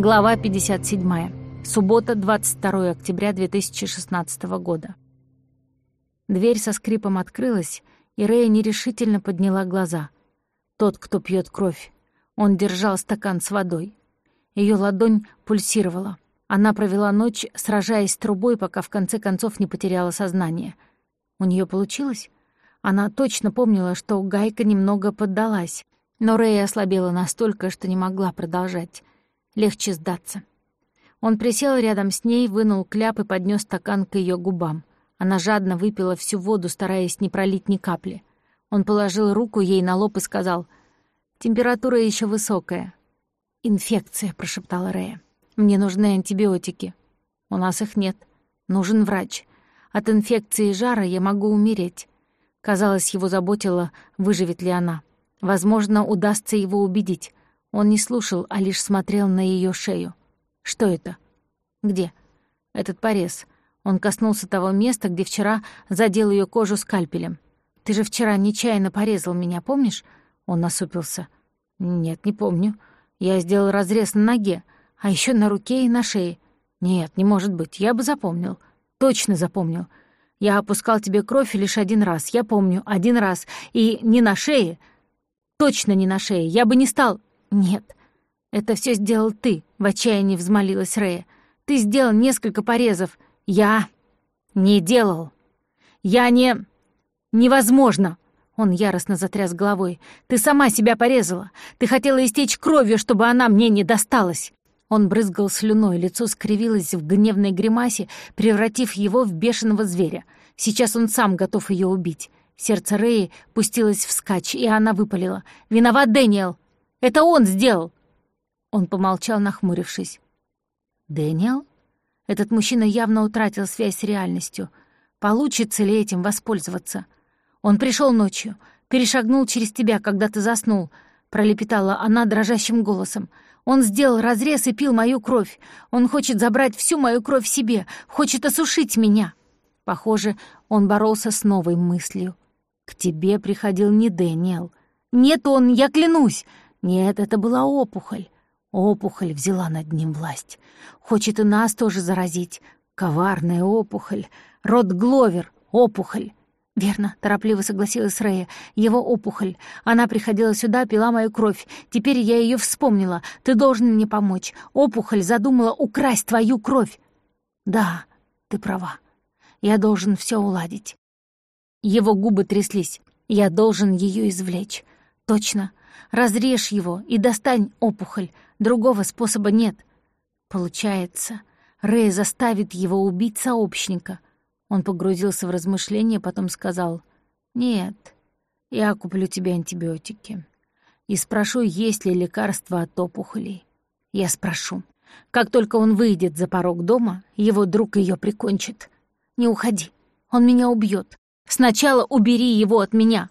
Глава 57. Суббота, 22 октября 2016 года. Дверь со скрипом открылась, и Рэя нерешительно подняла глаза. Тот, кто пьет кровь. Он держал стакан с водой. Ее ладонь пульсировала. Она провела ночь, сражаясь с трубой, пока в конце концов не потеряла сознание. У нее получилось? Она точно помнила, что гайка немного поддалась, но Рэя ослабела настолько, что не могла продолжать. Легче сдаться. Он присел рядом с ней, вынул кляп и поднес стакан к ее губам. Она жадно выпила всю воду, стараясь не пролить ни капли. Он положил руку ей на лоб и сказал, «Температура еще высокая». «Инфекция», — прошептала Рея. «Мне нужны антибиотики». «У нас их нет. Нужен врач. От инфекции и жара я могу умереть». Казалось, его заботило, выживет ли она. Возможно, удастся его убедить. Он не слушал, а лишь смотрел на ее шею. «Что это?» «Где?» «Этот порез». Он коснулся того места, где вчера задел ее кожу скальпелем. «Ты же вчера нечаянно порезал меня, помнишь?» Он насупился. «Нет, не помню. Я сделал разрез на ноге, а еще на руке и на шее. Нет, не может быть, я бы запомнил. Точно запомнил. Я опускал тебе кровь лишь один раз, я помню, один раз. И не на шее. Точно не на шее. Я бы не стал... «Нет, это все сделал ты», — в отчаянии взмолилась Рея. «Ты сделал несколько порезов. Я не делал. Я не... Невозможно!» Он яростно затряс головой. «Ты сама себя порезала. Ты хотела истечь кровью, чтобы она мне не досталась». Он брызгал слюной, лицо скривилось в гневной гримасе, превратив его в бешеного зверя. Сейчас он сам готов ее убить. Сердце Рэи пустилось вскачь, и она выпалила. «Виноват Дэниел! Это он сделал!» Он помолчал, нахмурившись. «Дэниел?» Этот мужчина явно утратил связь с реальностью. Получится ли этим воспользоваться? Он пришел ночью, перешагнул через тебя, когда ты заснул, пролепетала она дрожащим голосом. Он сделал разрез и пил мою кровь. Он хочет забрать всю мою кровь себе, хочет осушить меня. Похоже, он боролся с новой мыслью. К тебе приходил не Дэниел. Нет, он, я клянусь. Нет, это была опухоль. Опухоль взяла над ним власть. Хочет и нас тоже заразить. Коварная опухоль. Род Гловер. Опухоль. «Верно», — торопливо согласилась Рэя. «Его опухоль. Она приходила сюда, пила мою кровь. Теперь я ее вспомнила. Ты должен мне помочь. Опухоль задумала украсть твою кровь». «Да, ты права. Я должен все уладить». Его губы тряслись. «Я должен ее извлечь. Точно. Разрежь его и достань опухоль. Другого способа нет. Получается, Рэй заставит его убить сообщника. Он погрузился в размышления, потом сказал, «Нет, я куплю тебе антибиотики и спрошу, есть ли лекарство от опухолей. Я спрошу. Как только он выйдет за порог дома, его друг ее прикончит. Не уходи, он меня убьет. Сначала убери его от меня.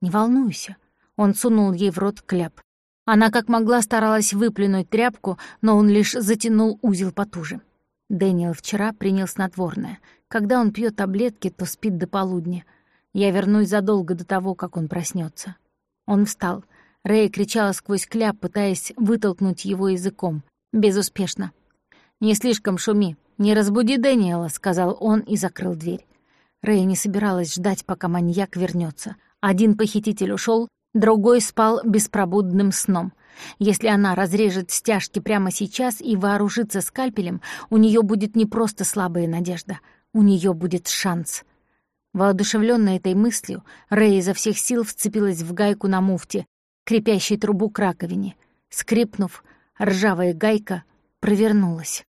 Не волнуйся, он сунул ей в рот кляп. Она как могла старалась выплюнуть тряпку, но он лишь затянул узел потуже. Дэниел вчера принял снотворное. Когда он пьет таблетки, то спит до полудня. Я вернусь задолго до того, как он проснется. Он встал. Рэй кричала сквозь кляп, пытаясь вытолкнуть его языком. Безуспешно. «Не слишком шуми. Не разбуди Дэниела», — сказал он и закрыл дверь. Рэй не собиралась ждать, пока маньяк вернется. Один похититель ушел, Другой спал беспробудным сном. Если она разрежет стяжки прямо сейчас и вооружится скальпелем, у нее будет не просто слабая надежда, у нее будет шанс. Воодушевленная этой мыслью, Рэй изо всех сил вцепилась в гайку на муфте, крепящей трубу к раковине. Скрипнув, ржавая гайка провернулась.